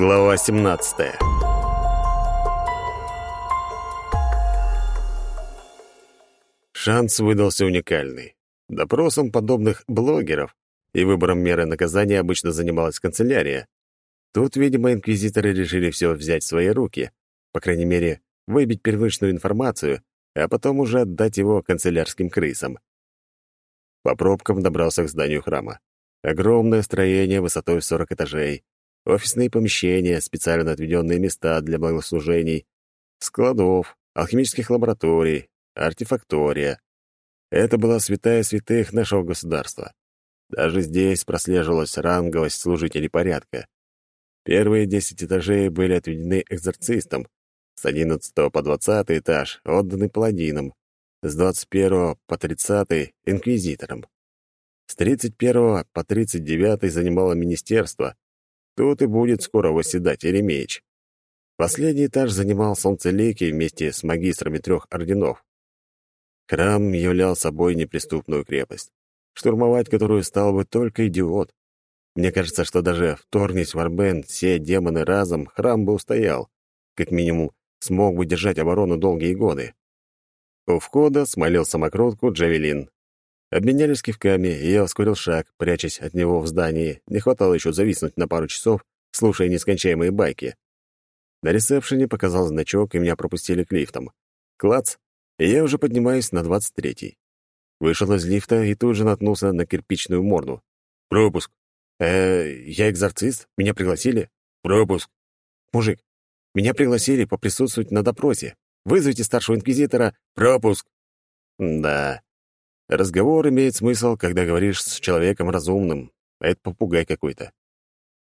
Глава 17 Шанс выдался уникальный. Допросом подобных блогеров и выбором меры наказания обычно занималась канцелярия. Тут, видимо, инквизиторы решили все взять в свои руки, по крайней мере, выбить первичную информацию, а потом уже отдать его канцелярским крысам. По пробкам добрался к зданию храма. Огромное строение высотой в 40 этажей, офисные помещения, специально отведенные места для богослужений, складов, алхимических лабораторий, артефактория. Это была святая святых нашего государства. Даже здесь прослеживалась ранговость служителей порядка. Первые десять этажей были отведены экзорцистам, с 11 по 20 этаж отданы паладинам, с 21 по 30 — инквизиторам. С 31 по 39 занимало министерство, Тут и будет скоро восседать Еремеич. Последний этаж занимал Солнцеликий вместе с магистрами трех орденов. Храм являл собой неприступную крепость, штурмовать которую стал бы только идиот. Мне кажется, что даже вторгнись в Арбен все демоны разом, храм бы устоял. Как минимум, смог бы держать оборону долгие годы. У входа смолил самокрутку Джавелин. Обменялись кивками, и я ускорил шаг, прячась от него в здании. Не хватало еще зависнуть на пару часов, слушая нескончаемые байки. На ресепшене показал значок, и меня пропустили к лифтам. Клац, и я уже поднимаюсь на двадцать третий. Вышел из лифта и тут же наткнулся на кирпичную морду. «Пропуск». «Э, я экзорцист? Меня пригласили?» «Пропуск». «Мужик, меня пригласили поприсутствовать на допросе. Вызовите старшего инквизитора». «Пропуск». «Да, Разговор имеет смысл, когда говоришь с человеком разумным, это попугай какой-то.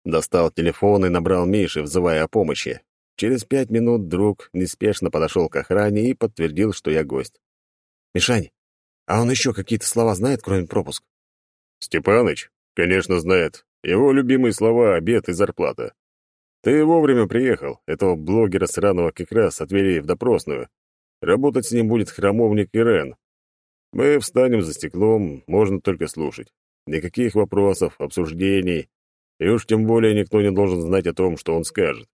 Достал телефон и набрал Миши, взывая о помощи. Через пять минут друг неспешно подошел к охране и подтвердил, что я гость. «Мишань, а он еще какие-то слова знает, кроме пропуск?» «Степаныч? Конечно, знает. Его любимые слова — обед и зарплата. Ты вовремя приехал. Этого блогера сраного как раз отвели в допросную. Работать с ним будет храмовник Ирен. Мы встанем за стеклом, можно только слушать. Никаких вопросов, обсуждений, и уж тем более никто не должен знать о том, что он скажет.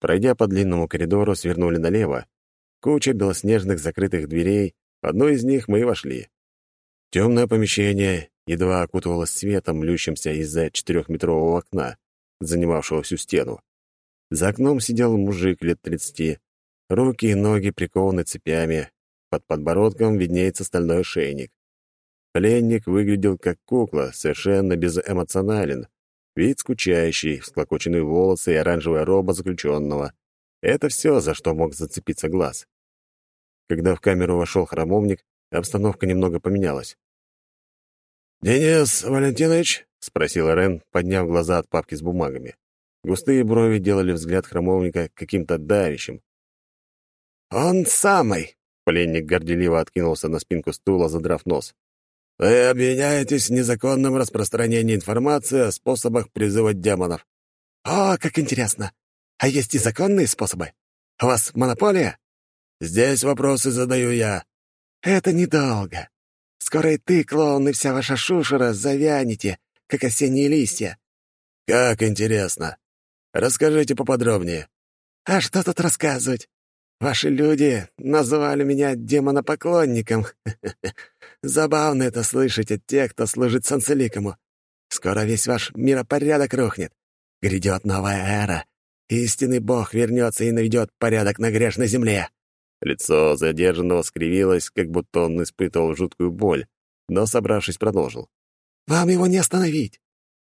Пройдя по длинному коридору, свернули налево. Куча белоснежных закрытых дверей, одной из них мы и вошли. Темное помещение едва окутывалось светом, льющимся из-за четырехметрового окна, занимавшего всю стену. За окном сидел мужик лет тридцати. Руки и ноги прикованы цепями, под подбородком виднеется стальной шейник. Пленник выглядел как кукла, совершенно безэмоционален. Вид скучающий, всклокоченные волосы и оранжевая роба заключенного. Это все, за что мог зацепиться глаз. Когда в камеру вошел храмовник, обстановка немного поменялась. «Денис Валентинович?» — спросил Рен, подняв глаза от папки с бумагами. Густые брови делали взгляд храмовника каким-то давящим. «Он самый!» Пленник горделиво откинулся на спинку стула, задрав нос. «Вы обвиняетесь в незаконном распространении информации о способах призывать демонов». «О, как интересно! А есть и законные способы? У вас монополия?» «Здесь вопросы задаю я». «Это недолго. Скоро и ты, клоун, и вся ваша шушера завянете, как осенние листья». «Как интересно. Расскажите поподробнее». «А что тут рассказывать? Ваши люди назвали меня демонопоклонником. Забавно это слышать от тех, кто служит Санцеликому. Скоро весь ваш миропорядок рухнет. Грядет новая эра. Истинный бог вернется и наведет порядок на грешной земле». Лицо задержанного скривилось, как будто он испытывал жуткую боль, но, собравшись, продолжил. «Вам его не остановить.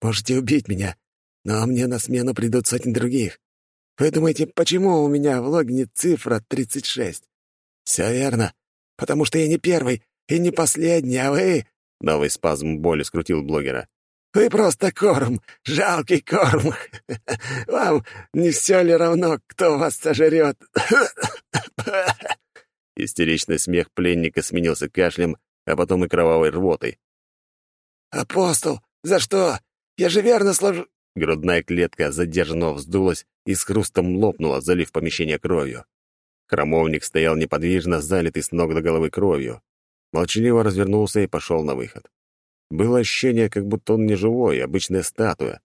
Можете убить меня, но мне на смену придут сотни других. Вы думаете, почему у меня в логине цифра 36? Все верно. Потому что я не первый и не последний, а вы...» Новый спазм боли скрутил блогера. «Вы просто корм, жалкий корм. Вам не все ли равно, кто вас сожрет?» Истеричный смех пленника сменился кашлем, а потом и кровавой рвотой. «Апостол, за что? Я же верно служу...» Грудная клетка задержанного вздулась и с хрустом лопнула, залив помещение кровью. Хромовник стоял неподвижно, залитый с ног до головы кровью. Молчаливо развернулся и пошел на выход. Было ощущение, как будто он не живой, обычная статуя.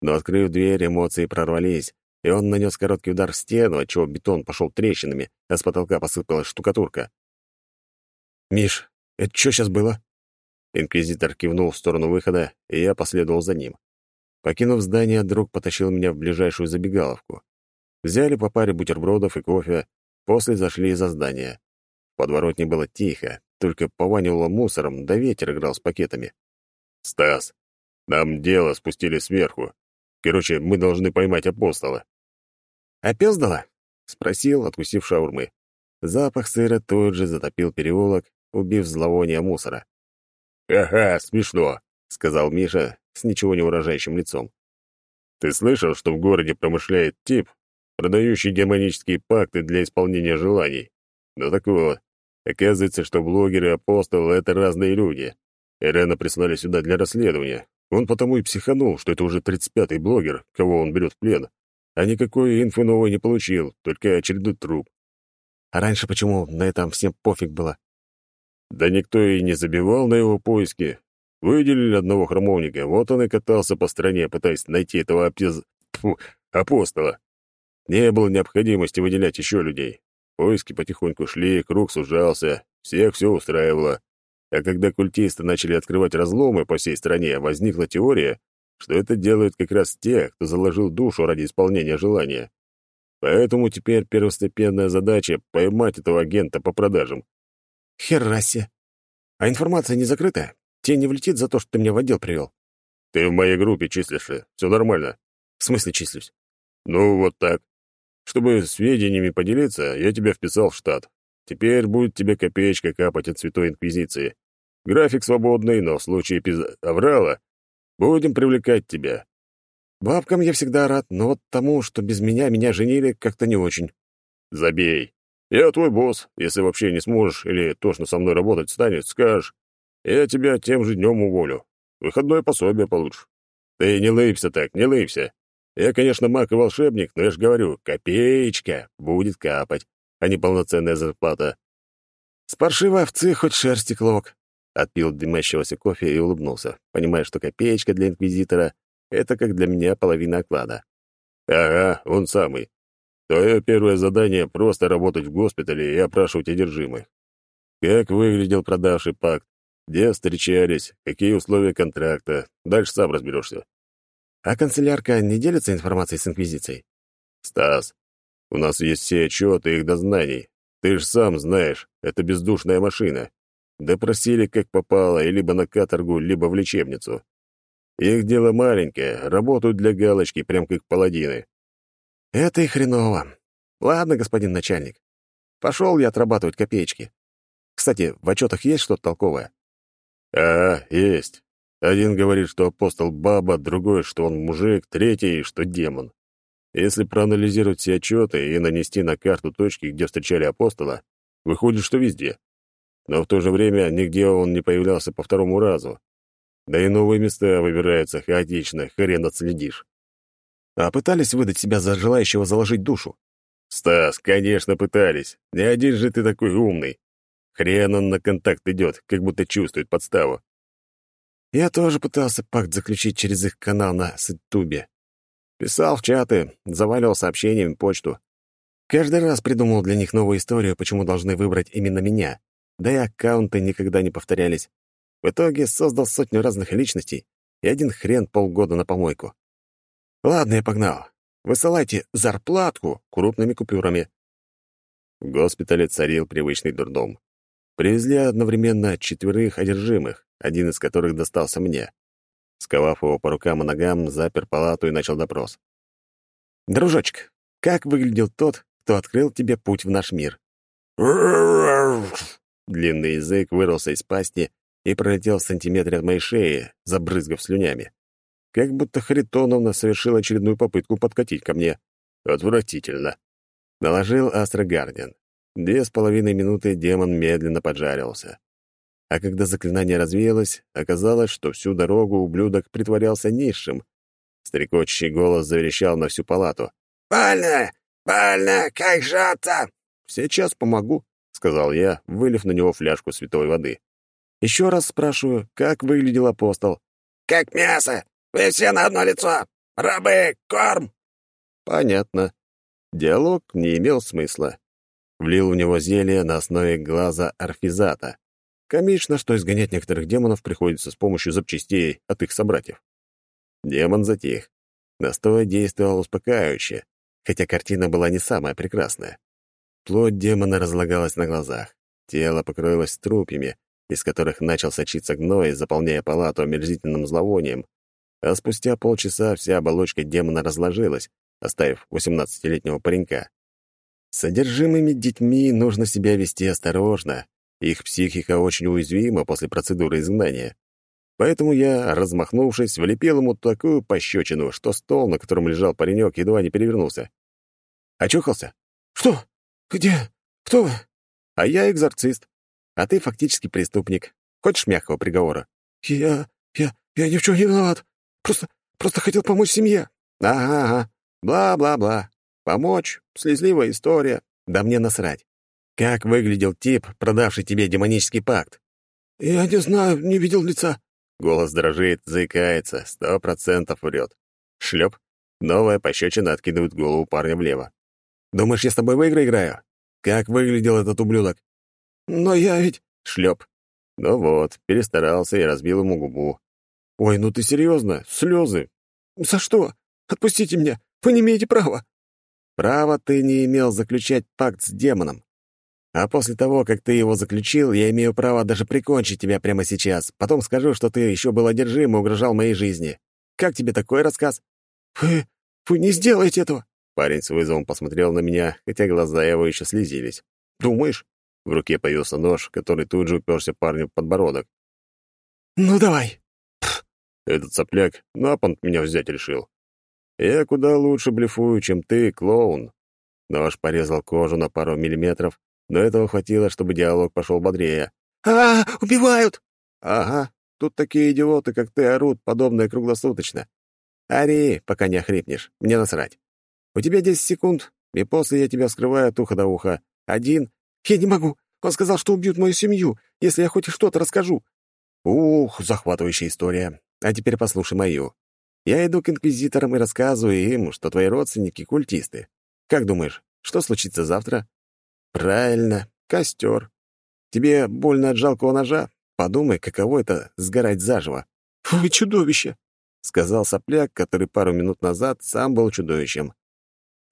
Но, открыв дверь, эмоции прорвались, и он нанес короткий удар в стену, отчего бетон пошел трещинами, а с потолка посыпалась штукатурка. «Миш, это что сейчас было?» Инквизитор кивнул в сторону выхода, и я последовал за ним. Покинув здание, друг потащил меня в ближайшую забегаловку. Взяли по паре бутербродов и кофе, после зашли за здание. В подворотне было тихо, только пованивало мусором, да ветер играл с пакетами. «Стас, нам дело спустили сверху. Короче, мы должны поймать апостола». «Опездала?» — спросил, откусив шаурмы. Запах сыра тут же затопил переулок, убив зловоние мусора. «Ага, смешно», — сказал Миша с ничего не выражающим лицом. «Ты слышал, что в городе промышляет тип, продающий демонические пакты для исполнения желаний? Ну так вот, оказывается, что блогеры и апостолы — это разные люди. Эрена прислали сюда для расследования. Он потому и психанул, что это уже 35-й блогер, кого он берет в плен. А никакой инфы новой не получил, только очередной труп. А раньше почему на этом всем пофиг было? Да никто и не забивал на его поиски. Выделили одного храмовника, вот он и катался по стране, пытаясь найти этого апез... Фу, апостола. Не было необходимости выделять еще людей. Поиски потихоньку шли, круг сужался, всех все устраивало. А когда культисты начали открывать разломы по всей стране, возникла теория, что это делают как раз те, кто заложил душу ради исполнения желания. Поэтому теперь первостепенная задача — поймать этого агента по продажам. Херасе. А информация не закрыта? Тебе не влетит за то, что ты меня в отдел привел? Ты в моей группе числишься. Все нормально. В смысле числюсь? Ну, вот так. Чтобы сведениями поделиться, я тебя вписал в штат. Теперь будет тебе копеечка капать от Святой Инквизиции. График свободный, но в случае пиз... аврала будем привлекать тебя. Бабкам я всегда рад, но вот тому, что без меня меня женили, как-то не очень. Забей. Я твой босс. Если вообще не сможешь или тошно со мной работать станет, скажешь. Я тебя тем же днем уволю. Выходное пособие получишь. Ты не лыбся так, не лыбся. Я, конечно, маг и волшебник, но я же говорю, копеечка будет капать, а не полноценная зарплата. С паршивой овцы хоть шерсти клок. Отпил дымящегося кофе и улыбнулся, понимая, что копеечка для инквизитора — это как для меня половина оклада. Ага, он самый. Твое первое задание — просто работать в госпитале и опрашивать одержимых. Как выглядел продавший пакт, где встречались, какие условия контракта. Дальше сам разберешься. А канцелярка не делится информацией с Инквизицией? Стас, у нас есть все отчеты их дознаний. Ты же сам знаешь, это бездушная машина. Допросили как попало, и либо на каторгу, либо в лечебницу. Их дело маленькое, работают для галочки, прям как паладины. Это и хреново. Ладно, господин начальник. Пошел я отрабатывать копеечки. Кстати, в отчетах есть что-то толковое? А, есть. Один говорит, что апостол баба, другой, что он мужик, третий, что демон. Если проанализировать все отчеты и нанести на карту точки, где встречали апостола, выходит, что везде. Но в то же время нигде он не появлялся по второму разу. Да и новые места выбираются хаотично, хрен отследишь. А пытались выдать себя за желающего заложить душу? Стас, конечно, пытались. Не один же ты такой умный. Хрен он на контакт идет, как будто чувствует подставу. Я тоже пытался пакт заключить через их канал на Сытубе. Писал в чаты, заваливал сообщениями почту. Каждый раз придумал для них новую историю, почему должны выбрать именно меня. Да и аккаунты никогда не повторялись. В итоге создал сотню разных личностей и один хрен полгода на помойку. Ладно, я погнал. Высылайте зарплатку крупными купюрами. В госпитале царил привычный дурдом. Привезли одновременно четверых одержимых, один из которых достался мне. Сковав его по рукам и ногам, запер палату и начал допрос. «Дружочек, как выглядел тот, кто открыл тебе путь в наш мир?» Длинный язык вырвался из пасти и пролетел в сантиметре от моей шеи, забрызгав слюнями. Как будто Харитоновна совершила очередную попытку подкатить ко мне. Отвратительно. Наложил Астрогардиан. Две с половиной минуты демон медленно поджаривался. А когда заклинание развеялось, оказалось, что всю дорогу ублюдок притворялся низшим. Стрекочущий голос заверещал на всю палату. «Больно! Больно! Как жжется!» «Сейчас помогу», — сказал я, вылив на него фляжку святой воды. «Еще раз спрашиваю, как выглядел апостол?» «Как мясо! Вы все на одно лицо! Рабы, корм!» Понятно. Диалог не имел смысла. Влил в него зелье на основе глаза орфизата. Комично, что изгонять некоторых демонов приходится с помощью запчастей от их собратьев. Демон затих. Настой действовал успокаивающе, хотя картина была не самая прекрасная. Плоть демона разлагалась на глазах. Тело покрылось трупями, из которых начал сочиться гной, заполняя палату омерзительным зловонием. А спустя полчаса вся оболочка демона разложилась, оставив восемнадцатилетнего паренька. С содержимыми детьми нужно себя вести осторожно. Их психика очень уязвима после процедуры изгнания. Поэтому я, размахнувшись, влепил ему такую пощечину, что стол, на котором лежал паренек, едва не перевернулся. Очухался? «Что? Где? Кто вы?» «А я экзорцист. А ты фактически преступник. Хочешь мягкого приговора?» «Я... я... я ни в чем не виноват. Просто... просто хотел помочь семье». «Ага, ага. Бла-бла-бла. Помочь? Слезливая история. Да мне насрать. Как выглядел тип, продавший тебе демонический пакт?» «Я не знаю, не видел лица». Голос дрожит, заикается, сто процентов врет. Шлеп. Новая пощечина откидывает голову парня влево. «Думаешь, я с тобой в игры играю? Как выглядел этот ублюдок?» «Но я ведь...» Шлеп. Ну вот, перестарался и разбил ему губу. «Ой, ну ты серьезно? Слезы? За что? Отпустите меня! Вы не имеете права!» «Право ты не имел заключать пакт с демоном. А после того, как ты его заключил, я имею право даже прикончить тебя прямо сейчас. Потом скажу, что ты еще был одержим и угрожал моей жизни. Как тебе такой рассказ?» «Вы... вы не сделаете этого!» Парень с вызовом посмотрел на меня, хотя глаза его еще слезились. «Думаешь?» В руке появился нож, который тут же уперся парню в подбородок. «Ну, давай!» Этот сопляк на понт меня взять решил. Я куда лучше блефую, чем ты, клоун. Нож порезал кожу на пару миллиметров, но этого хватило, чтобы диалог пошел бодрее. а, -а, Убивают!» «Ага, тут такие идиоты, как ты, орут, подобное круглосуточно. Ори, пока не охрипнешь, мне насрать. У тебя десять секунд, и после я тебя вскрываю от уха до уха. Один...» «Я не могу. Он сказал, что убьют мою семью, если я хоть что-то расскажу». «Ух, захватывающая история. А теперь послушай мою. Я иду к инквизиторам и рассказываю им, что твои родственники — культисты. Как думаешь, что случится завтра?» «Правильно, костер. Тебе больно от жалкого ножа? Подумай, каково это — сгорать заживо». «Вы чудовище!» — сказал сопляк, который пару минут назад сам был чудовищем.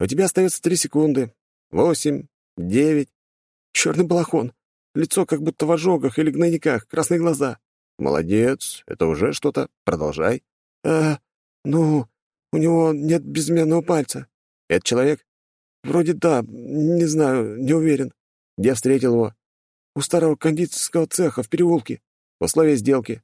«У тебя остается три секунды. Восемь, девять...» «Черный балахон. Лицо как будто в ожогах или гнойниках, красные глаза». «Молодец, это уже что-то. Продолжай». «Э, ну, у него нет безменного пальца». «Это человек?» «Вроде да, не знаю, не уверен». «Где встретил его?» «У старого кондитерского цеха в переулке». «Условия сделки?»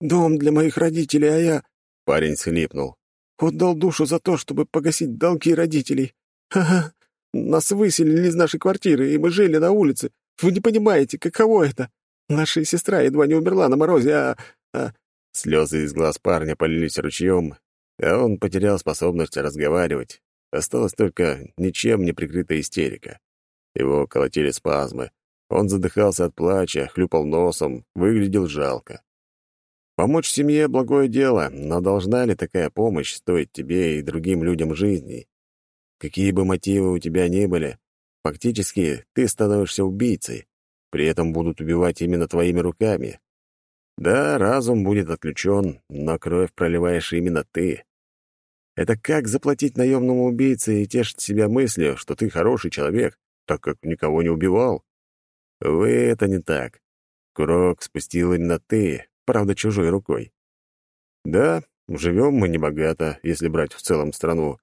«Дом для моих родителей, а я...» Парень схлипнул. «Отдал душу за то, чтобы погасить долги родителей. Ха-ха, нас выселили из нашей квартиры, и мы жили на улице. Вы не понимаете, каково это? Наша сестра едва не умерла на морозе, а... а... Слезы из глаз парня полились ручьем, а он потерял способность разговаривать. Осталась только ничем не прикрытая истерика. Его колотили спазмы. Он задыхался от плача, хлюпал носом, выглядел жалко. Помочь семье — благое дело, но должна ли такая помощь стоить тебе и другим людям жизни? Какие бы мотивы у тебя ни были, фактически ты становишься убийцей. При этом будут убивать именно твоими руками. Да, разум будет отключен, но кровь проливаешь именно ты. Это как заплатить наемному убийце и тешить себя мыслью, что ты хороший человек, так как никого не убивал? Вы это не так. Курок спустил именно ты, правда, чужой рукой. Да, живем мы небогато, если брать в целом страну.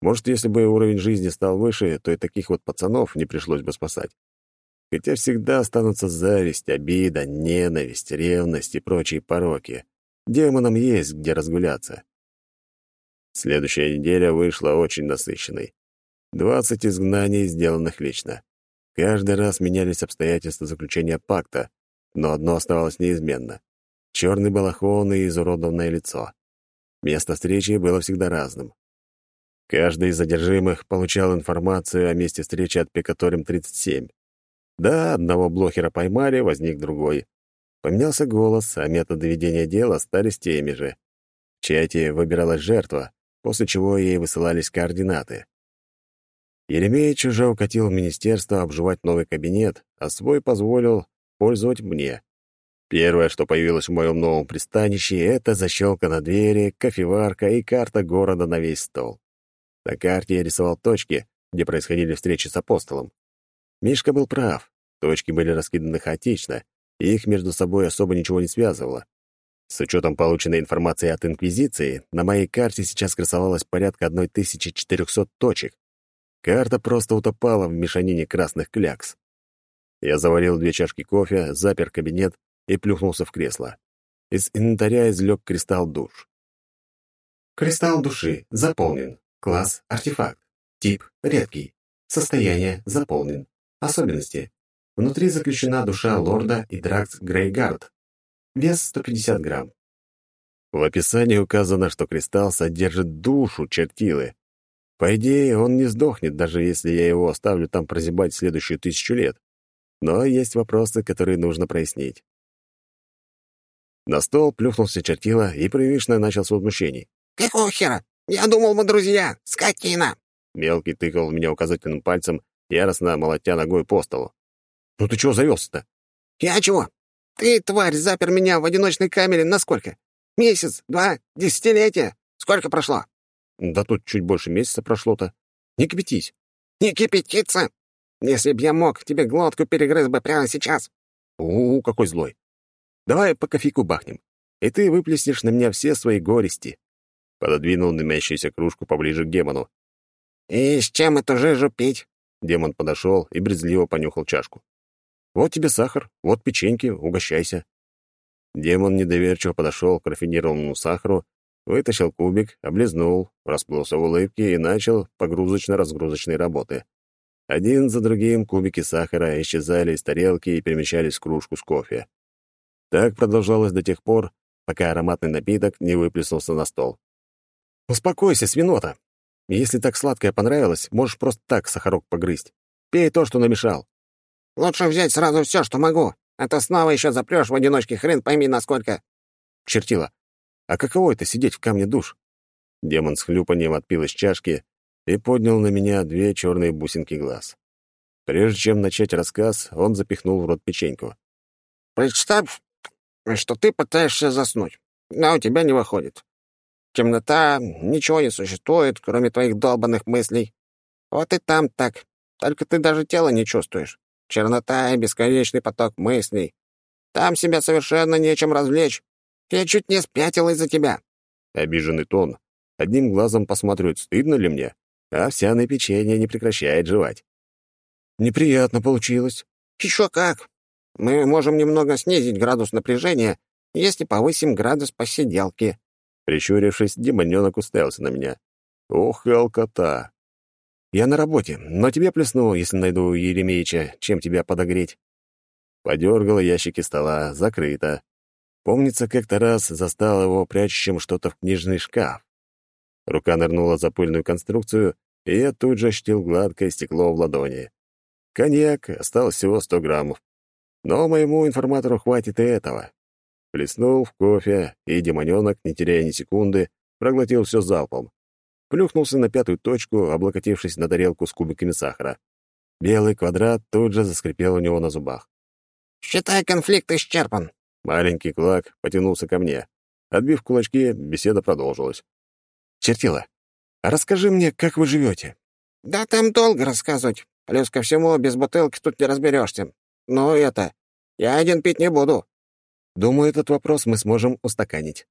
Может, если бы уровень жизни стал выше, то и таких вот пацанов не пришлось бы спасать. Хотя всегда останутся зависть, обида, ненависть, ревность и прочие пороки. Демонам есть где разгуляться. Следующая неделя вышла очень насыщенной. Двадцать изгнаний, сделанных лично. Каждый раз менялись обстоятельства заключения пакта, но одно оставалось неизменно — черный балахон и изуродованное лицо. Место встречи было всегда разным. Каждый из задержимых получал информацию о месте встречи от Пикаторим-37. Да, одного блохера поймали, возник другой. Поменялся голос, а методы ведения дела остались теми же. В чате выбиралась жертва, после чего ей высылались координаты. Еремеич уже укатил в министерство обживать новый кабинет, а свой позволил пользовать мне. Первое, что появилось в моем новом пристанище, это защелка на двери, кофеварка и карта города на весь стол. На карте я рисовал точки, где происходили встречи с апостолом. Мишка был прав. Точки были раскиданы хаотично, и их между собой особо ничего не связывало. С учетом полученной информации от Инквизиции, на моей карте сейчас красовалось порядка 1400 точек. Карта просто утопала в мешанине красных клякс. Я заварил две чашки кофе, запер кабинет и плюхнулся в кресло. Из инвентаря извлек кристалл душ. Кристалл души заполнен. Класс — артефакт. Тип — редкий. Состояние — заполнен. Особенности. Внутри заключена душа лорда и Дракс Грейгард. Вес 150 грамм. В описании указано, что кристалл содержит душу чертилы. По идее, он не сдохнет, даже если я его оставлю там прозябать следующую тысячу лет. Но есть вопросы, которые нужно прояснить. На стол плюхнулся чертила и привычно начал с возмущений. «Какого хера? Я думал, мы друзья! Скотина!» Мелкий тыкал в меня указательным пальцем, яростно молотя ногой по столу. «Ну ты чего завелся-то?» «Я чего? Ты, тварь, запер меня в одиночной камере на сколько? Месяц? Два? Десятилетия? Сколько прошло?» «Да тут чуть больше месяца прошло-то. Не кипятись». «Не кипятиться? Если б я мог, тебе глотку перегрыз бы прямо сейчас». «У, -у какой злой. Давай по кофейку бахнем, и ты выплеснешь на меня все свои горести». Пододвинул дымящуюся кружку поближе к демону. «И с чем эту жижу пить?» Демон подошел и брезгливо понюхал чашку. «Вот тебе сахар, вот печеньки, угощайся». Демон недоверчиво подошел к рафинированному сахару, вытащил кубик, облизнул, расплылся в улыбке и начал погрузочно-разгрузочной работы. Один за другим кубики сахара исчезали из тарелки и перемещались в кружку с кофе. Так продолжалось до тех пор, пока ароматный напиток не выплеснулся на стол. «Успокойся, свинота. Если так сладкое понравилось, можешь просто так сахарок погрызть. Пей то, что намешал». «Лучше взять сразу все, что могу, а то снова еще запрешь в одиночке хрен пойми насколько». «Чертила, а каково это сидеть в камне душ?» Демон с хлюпанием отпил из чашки и поднял на меня две черные бусинки глаз. Прежде чем начать рассказ, он запихнул в рот печеньку. «Представь, что ты пытаешься заснуть, но у тебя не выходит. Темнота, ничего не существует, кроме твоих долбанных мыслей. Вот и там так, только ты даже тела не чувствуешь. Чернота и бесконечный поток мыслей. Там себя совершенно нечем развлечь. Я чуть не спятил из-за тебя». Обиженный тон. Одним глазом посмотреть, стыдно ли мне, а овсяное печенье не прекращает жевать. Неприятно получилось. Еще как. Мы можем немного снизить градус напряжения, если повысим градус посиделки». Прищурившись, демонёнок уставился на меня. «Ох, алкота! Я на работе, но тебе плесну, если найду Еремеича, чем тебя подогреть». Подергал ящики стола, закрыто. Помнится, как-то раз застал его прячущим что-то в книжный шкаф. Рука нырнула за пыльную конструкцию, и я тут же ощутил гладкое стекло в ладони. Коньяк осталось всего сто граммов. Но моему информатору хватит и этого. Плеснул в кофе, и демонёнок, не теряя ни секунды, проглотил все залпом. Плюхнулся на пятую точку, облокотившись на тарелку с кубиками сахара. Белый квадрат тут же заскрипел у него на зубах. «Считай, конфликт исчерпан». Маленький кулак потянулся ко мне. Отбив кулачки, беседа продолжилась. «Чертила, а расскажи мне, как вы живете?» «Да там долго рассказывать. Плюс ко всему, без бутылки тут не разберешься. Но это... Я один пить не буду». Думаю, этот вопрос мы сможем устаканить.